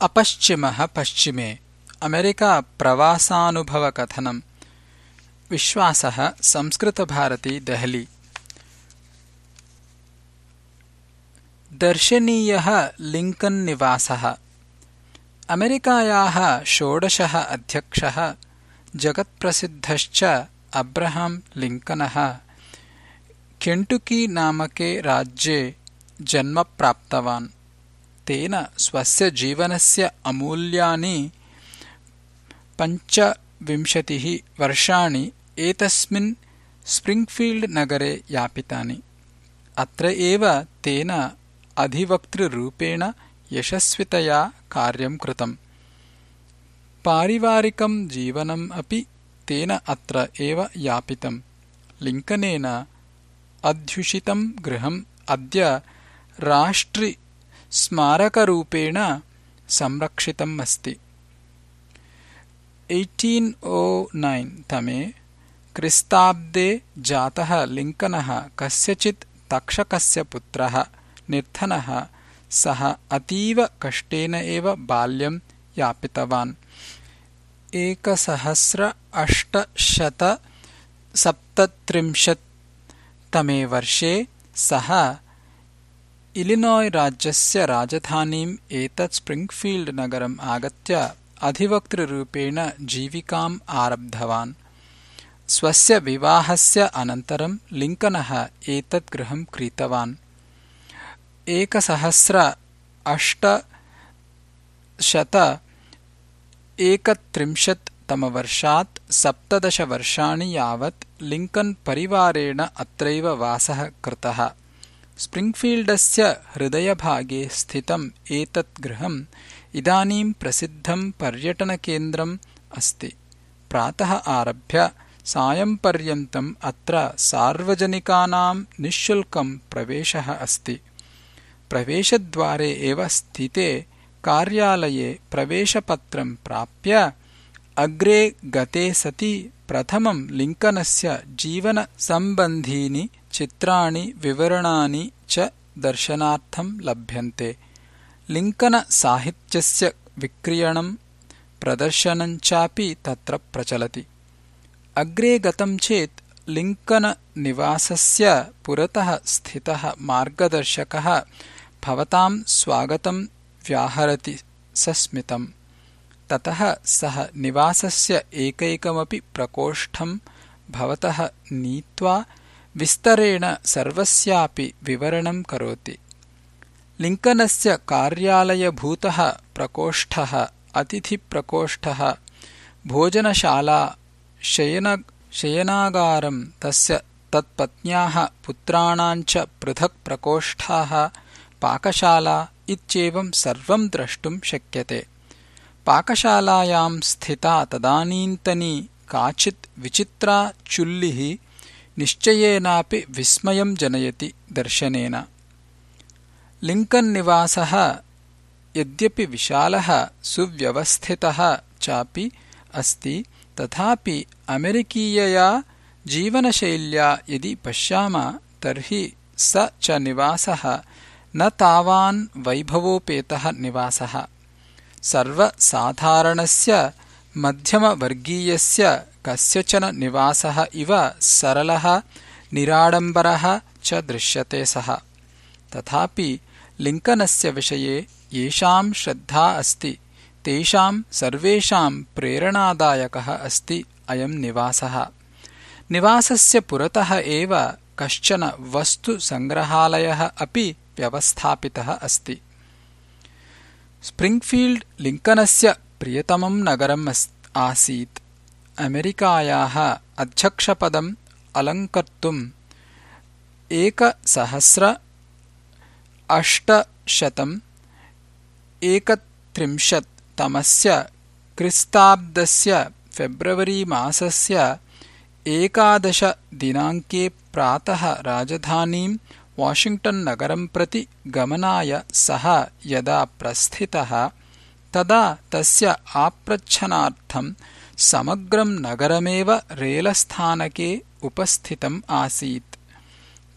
अपश्चिमः पश्चिमे। अमेरिका प्रवासानुभवकथनम् विश्वासः, संस्कृतभारती, देहली। दर्शनीयः लिङ्कन् निवासः अमेरिकायाः षोडशः अध्यक्षः, जगत्प्रसिद्धश्च अब्रहाम् लिङ्कनः। केण्टुकी नामके राज्ये जन्म प्राप्तवान्। तेन स्वस्य जीवनस्य अमूल्यानि पञ्चविंशतिः वर्षाणि एतस्मिन् स्प्रिङ्ग्फील्ड् नगरे यापितानि। अत्र एव तेन अधिवक्तृरूपेण यशस्वितया कार्यं कृतम्। पारिवारिकं जीवनम् अपि तेन अत्र एव यापितम्। लिङ्कनेन अध्युषितं गृहम् अद्य राष्ट्रि स्मारकरूपेण संरक्षितम् अस्ति एय्टीन् ओ नैन् तमे क्रिस्ताब्दे जातः लिङ्कनः कस्यचित् तक्षकस्य पुत्रः निर्धनः सः अतीव कष्टेन एव बाल्यं यापितवान्. एकसहस्र अष्टशत तमे वर्षे सः इलिनोय् राज्यस्य राजधानीम् एतत् स्प्रिङ्ग्फील्ड् नगरम् आगत्य अधिवक्तृरूपेण जीविकाम् आरब्धवान्। स्वस्य विवाहस्य अनन्तरं लिङ्कनः एतत् गृहं क्रीतवान्। एकसहस्र अष्टशत एकत्रिंशत् तमवर्षात् सप्तदशवर्षाणि यावत् लिङ्कन् परिवारेण अत्रैव वासः कृतः स्प्रिङ्ग्फील्डस्य हृदयभागे स्थितम् एतत् गृहम् इदानीं प्रसिद्धं पर्यटनकेन्द्रम् अस्ति। प्रातः आरभ्य सायम्पर्यन्तम् अत्र सार्वजनिकानां निःशुल्कं प्रवेशः अस्ति। प्रवेशद्वारे एव स्थिते कार्यालये प्रवेशपत्रं प्राप्य अग्रे गते सति प्रथमं लिङ्कनस्य जीवनसम्बन्धीनि चित्राणि विवरणानि च दर्शनार्थं लभ्यन्ते। लिङ्कनसाहित्यस्य विक्रयणं प्रदर्शनञ्चापि तत्र प्रचलति। अग्रे गतं चेत् लिङ्कननिवासस्य पुरतः स्थितः मार्गदर्शकः भवतां स्वागतं व्याहरति सस्मितम् ततः सः निवासस्य एकैकमपि प्रकोष्ठं भवतः नीत्वा विस्तरेण सर्वस्यापि विवरणं करोति। लिङ्कनस्य कार्यालयभूतः प्रकोष्ठः अतिथिप्रकोष्ठः भोजनशाला शयनागारं तस्य तत्पत्न्याः पुत्राणाञ्च पृथक् प्रकोष्ठाः पाकशाला इत्येवं सर्वं द्रष्टुं शक्यते। पाकशालायां स्थिता तदानीन्तनी काचित् विचित्रा चुल्लिः निश्चयेनापि विस्मयं जनयति दर्शनेन। लिङ्कन्निवासः यद्यपि विशालः सुव्यवस्थितः चापि अस्ति तथापि अमेरिकीयया जीवनशैल्या यदि पश्याम तर्हि स च निवासः न तावान् वैभवोपेतः निवासः। सर्वसाधारणस्य मध्यमवर्गीयस्य कस्यचन निवासः इव सरलः निराडम्बरः च दृश्यते सः। तथापि लिङ्कनस्य विषये येषां श्रद्धा अस्ति तेषां सर्वेषां प्रेरणादायकः अस्ति अयं निवासः। निवासस्य पुरतः एव कश्चन वस्तुसङ्ग्रहालयः अपि व्यवस्थापितः अस्ति। स्प्रिङ्ग्फील्ड् लिङ्कनस्य प्रियतमं नगरम् आसीत्। अमेरिकायाः अध्यक्षपदम् अलङ्कर्तुम् एकसहस्र अष्टशतम् एकत्रिंशत् तमस्य क्रिस्ताब्दस्य फेब्रवरीमासस्य एकादशदिनाङ्के प्रातः राजधानीम् वाशिङ्ग्टन् नगरं प्रति गमनाय सः यदा प्रस्थितः तदा तस्य आप्रच्छनार्थम् समग्रं नगरमेव रेलस्थानके उपस्थितम् आसीत्।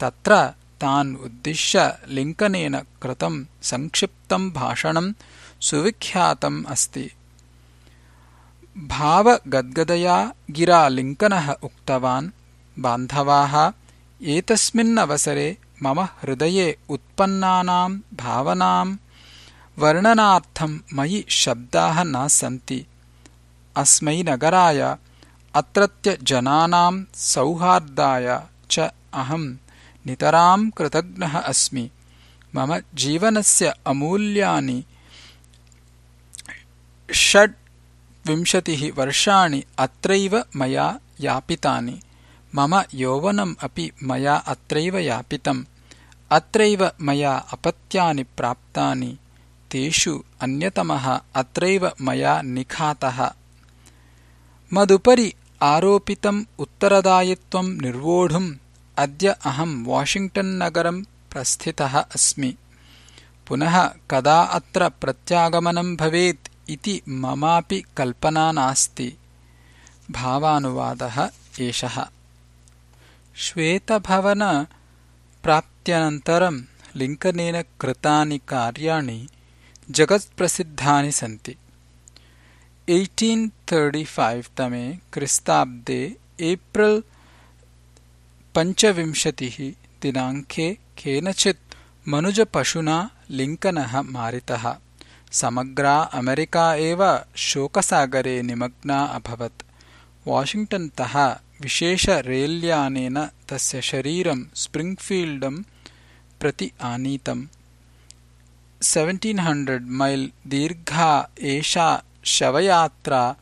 तत्र तान् उद्दिश्य लिङ्कनेन कृतं संक्षिप्तं भाषणं सुविख्यातम् अस्ति। भावगद्गदया गिरा लिङ्कनः उक्तवान् बान्धवाः एतस्मिन्नवसरे मम हृदये उत्पन्नानाम् भावनाम् वर्णनार्थम् मयि शब्दाः न सन्ति। अस्मै नगराय अत्रत्यजनानाम् सौहार्दाय च अहम् नितराम् कृतज्ञः अस्मि। मम जीवनस्य अमूल्यानि षड्विंशतिः वर्षाणि अत्रैव मया यापितानि। मम यौवनम् अपि मया अत्रैव यापितम्। अत्रैव मया अपत्यानि प्राप्तानि तेषु अन्यतमः अत्रैव मया निखातः। मदुपरि आरोपितम् उत्तरदायित्वम् निर्वोढुम्। अद्य अहम् वाशिङ्ग्टन्नगरम् प्रस्थितः अस्मि। पुनः कदा अत्र प्रत्यागमनम् भवेत् इति ममापि कल्पना नास्ति। भावानुवादः एषः। श्वेतभवनप्राप्त्यनन्तरम् लिङ्कनेन कृतानि कार्याणि जगत्प्रसिद्धानि सन्ति। तमे क्रिस्ताब्दे एप्रिल् पञ्चविंशतिः दिनाङ्के केनचित् मनुजपशुना लिङ्कनः मारितः। समग्रा अमेरिका एव शोकसागरे निमग्ना अभवत्। वाशिङ्ग्टन्तः विशेषरेल्यानेन तस्य शरीरं स्प्रिङ्ग्फील्डम् प्रति आनीतम् सेवेण्टीन् हण्ड्रेड् मैल् दीर्घा एषा शवयात्रा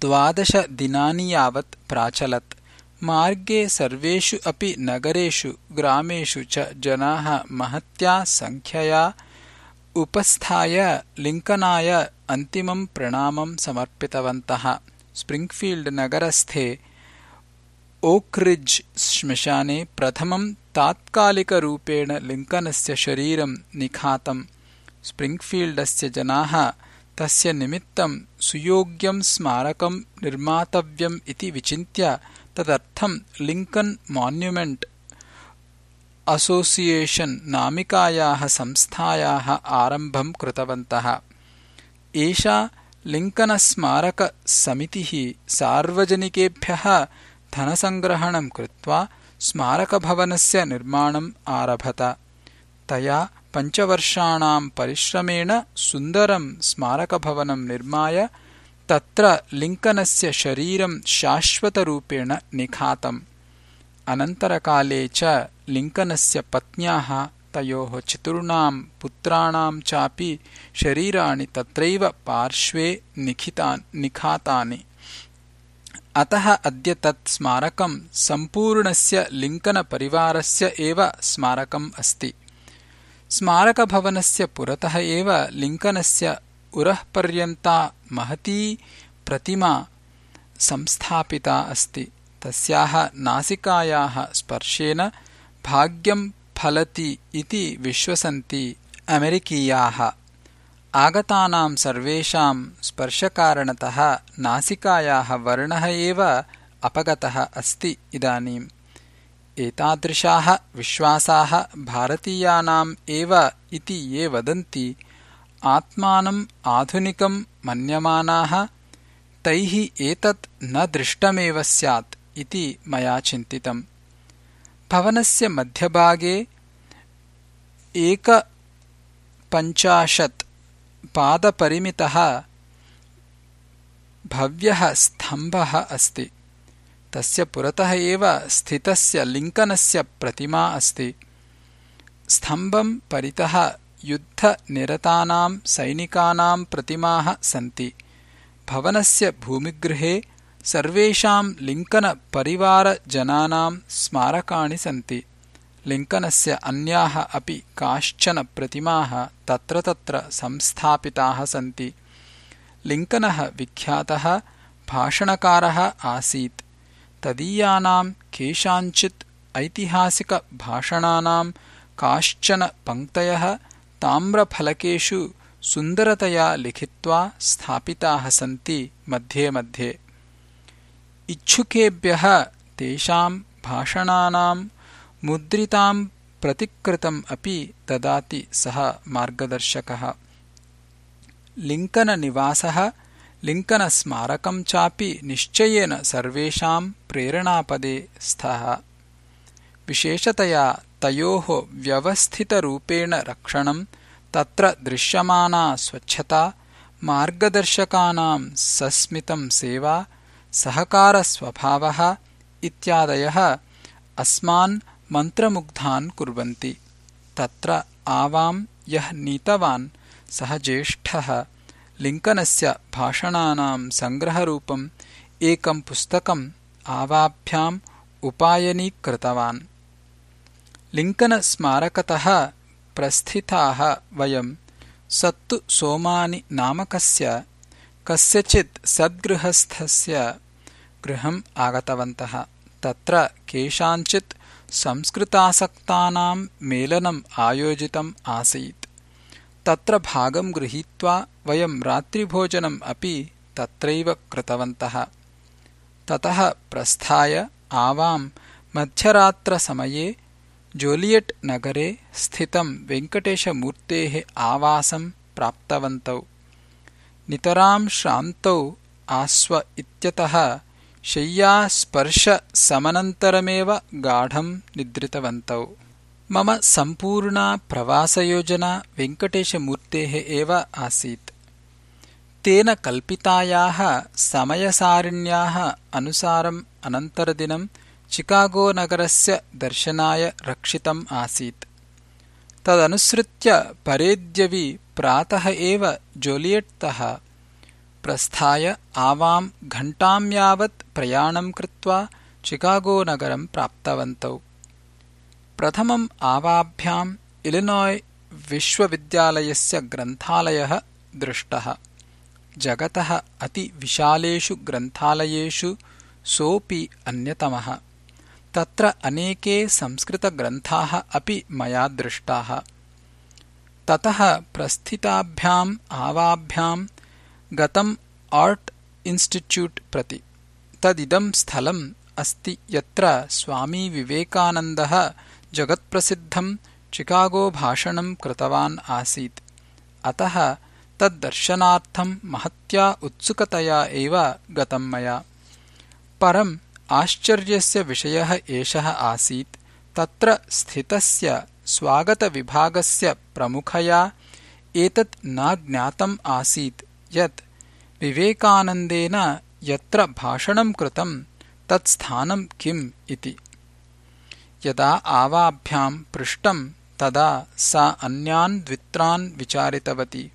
द्वादशदिनानि यावत् प्राचलत्। मार्गे सर्वेषु अपि नगरेषु ग्रामेषु च जनाः महत्या सङ्ख्यया उपस्थाय लिङ्कनाय अन्तिमम् प्रणामम् समर्पितवन्तः। स्प्रिङ्ग्फील्ड् नगरस्थे ओक्रिड्ज् श्मशाने प्रथमम् तात्कालिकरूपेण लिङ्कनस्य शरीरम् निखातम् स्प्रिङ्ग्फील्डस्य जनाः तस्य निमित्तम् सुयोग्यम् स्मारकम् निर्मातव्यम् इति विचिन्त्य तदर्थम् लिङ्कन् मान्युमेण्ट् असोसियेशन् नामिकायाः संस्थायाः आरम्भम् कृतवन्तः। एषा लिङ्कनस्मारकसमितिः सार्वजनिकेभ्यः धनसङ्ग्रहणम् कृत्वा स्मारकभवनस्य निर्माणम् आरभत। तया पञ्चवर्षाणाम् परिश्रमेण सुन्दरम् स्मारकभवनम् निर्माय तत्र लिङ्कनस्य शरीरम् शाश्वतरूपेण निखातम्। अनन्तरकाले च लिङ्कनस्य पत्न्याः तयोः चतुर्णाम् पुत्राणाम् चापि शरीराणि तत्रैव पार्श्वे निखातानि अतः अद्य तत् स्मारकम् सम्पूर्णस्य लिङ्कनपरिवारस्य एव स्मारकम् अस्ति। स्मारकभवनस्य पुरतः एव लिङ्कनस्य उरःपर्यन्ता महती प्रतिमा संस्थापिता अस्ति। तस्याः नासिकायाः स्पर्शेन भाग्यम् फलति इति विश्वसन्ति अमेरिकीयाः आगतानाम् सर्वेषाम् स्पर्शकारणतः नासिकायाः वर्णः एव अपगतः अस्ति इदानीम्। एतादृशाः विश्वासाः भारतीयानाम् एव इति ये वदन्ति आत्मानम् आधुनिकम् मन्यमानाः तैः एतत् न दृष्टमेव स्यात् इति मया चिन्तितम्। भवनस्य मध्यभागे एकपञ्चाशत् पादपरिमितः भव्यः स्तम्भः अस्ति। तस्य पुरतः एव स्थितस्य लिङ्कनस्य प्रतिमा अस्ति। स्तम्भम् परितः युद्धनिरतानाम् सैनिकानाम् प्रतिमाः सन्ति। भवनस्य भूमिगृहे सर्वेषाम् लिङ्कनपरिवारजनानाम् स्मारकाणि सन्ति लिङ्कनस्य अन्याः अपि काश्चन प्रतिमाः तत्र तत्र संस्थापिताः सन्ति। लिङ्कनः विख्यातः भाषणकारः आसीत्। तदीयानाम् केषाञ्चित् ऐतिहासिकभाषणानाम् काश्चन पङ्क्तयः ताम्रफलकेषु सुन्दरतया लिखित्वा स्थापिताः सन्ति मध्ये मध्ये। इच्छुकेभ्यः तेषाम् भाषणानाम् मुद्रिताम् प्रतिकृतम् अपि ददाति सः मार्गदर्शकः। लिङ्कननिवासः लिङ्कनस्मारकम् चापि निश्चयेन सर्वेषाम् प्रेरणापदे स्तः। विशेषतया तयोः व्यवस्थितरूपेण रक्षणम् तत्र दृश्यमाना स्वच्छता मार्गदर्शकानाम् सस्मितम् सेवा सहकारस्वभावः इत्यादयः अस्मान् मन्त्रमुग्धान् कुर्वन्ति। तत्र आवाम् यः नीतवान् सः ज्येष्ठः। लिङ्कनस्य भाषणानाम् सङ्ग्रहरूपम् एकम् पुस्तकम् आवाभ्याम् उपायनीकृतवान्। लिङ्कनस्मारकतः प्रस्थिताः वयम् सत्तु सोमानि नामकस्य कस्यचित् सद्गृहस्थस्य गृहम् आगतवन्तः। तत्र केषाञ्चित् संस्कृतासक्तानाम् मेलनम् आयोजितम् आसीत्। तत्र भागम् गृहीत्वा वयम् रात्रिभोजनम् अपि तत्रैव कृतवन्तः। ततः प्रस्थाय आवाम् मध्यरात्रसमये जोलियट् नगरे स्थितम् वेङ्कटेशमूर्तेः आवासम् प्राप्तवन्तौ। नितराम् श्रान्तौ आस्व इत्यतः शय्यास्पर्शसमनन्तरमेव गाढम् निद्रितवन्तौ। मम सम्पूर्णा प्रवासयोजना वेङ्कटेशमूर्तेः एव आसीत्। तेन कल्पितायाः समयसारिण्याः अनुसारम् अनन्तरदिनम् चिकागोनगरस्य दर्शनाय रक्षितम् आसीत्। तदनुसृत्य परेद्यवि प्रातः एव जोलियट्तः प्रस्थाय आवाम् घण्टाम् यावत् प्रयाणम् कृत्वा चिकागोनगरम् प्राप्तवन्तौ। प्रथमम् आवाभ्याम् इलिनोय् विश्वविद्यालयस्य ग्रन्थालयः दृष्टः। जगतः अतिविशालेषु ग्रन्थालयेषु सोऽपि अन्यतमः। तत्र अनेके संस्कृतग्रन्थाः अपि मया दृष्टाः। ततः प्रस्थिताभ्याम् आवाभ्याम् गतम् आर्ट् इन्स्टिट्यूट् प्रति। तदिदम् स्थलम् अस्ति यत्र स्वामी विवेकानन्दः जगत्प्रसिद्धम् चिकागोभाषणम् कृतवान् आसीत्। अतः तद्दर्शनार्थम् महत्या उत्सुकतया एव गतम् मया। परम् आश्चर्यस्य विषयः एषः आसीत्। तत्र स्थितस्य स्वागतविभागस्य प्रमुखया एतत् न ज्ञातम् आसीत् यत् विवेकानन्देन यत्र भाषणम् कृतम् तत्स्थानम् किम् इति। यदा आवाभ्याम् पृष्टम् तदा सा अन्यान् द्वित्रान् विचारितवती।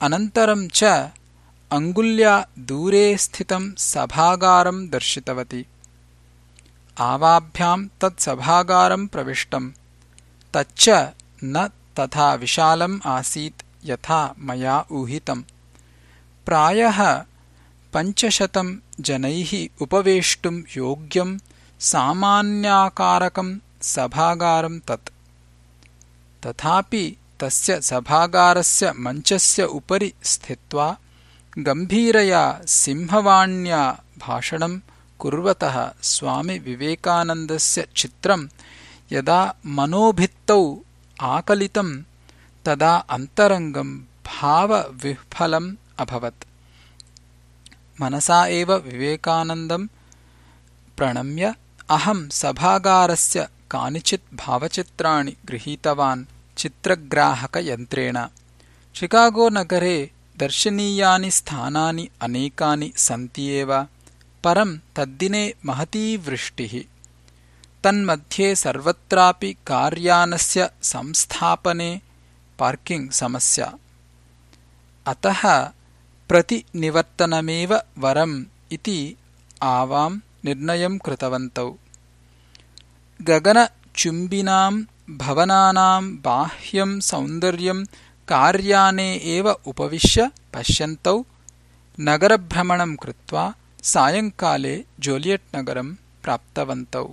अनन्तरम् च अङ्गुल्या दूरे स्थितम् सभागारम् दर्शितवती। आवाभ्याम् तत्सभागारम् प्रविष्टम्। तच्च न तथा विशालम् आसीत् यथा मया ऊहितम् प्रायः पञ्चशतम् जनैः उपवेष्टुम् योग्यम् सामान्याकारकम् सभागारम् तत्। तथापि तस्य सभागारस्य मञ्चस्य उपरि स्थित्वा गम्भीरया सिंहवाण्या भाषणम् कुर्वतः स्वामिविवेकानन्दस्य चित्रम् यदा मनोभित्तौ आकलितम् तदा अन्तरङ्गम् भावविह्वलम् अभवत्। मनसा एव विवेकानन्दम् प्रणम्य अहम् सभागारस्य कानिचित् भावचित्राणि गृहीतवान् चित्रग्राहकयन्त्रेण। चिकागोनगरे दर्शनीयानि स्थानानि अनेकानि सन्ति एव। परम् तद्दिने महती वृष्टिः। तन्मध्ये सर्वत्रापि कार्यानस्य संस्थापने पार्किङ्ग् समस्या। अतः प्रतिनिवर्तनमेव वरम् इति आवाम् निर्णयम् कृतवन्तौ। गगनचुम्बिनाम् भवनानाम् बाह्यम् सौन्दर्यम् कार्याने एव उपविश्य पश्यन्तौ। नगरभ्रमणम् कृत्वा सायङ्काले जोलियट् नगरम् प्राप्तवन्तौ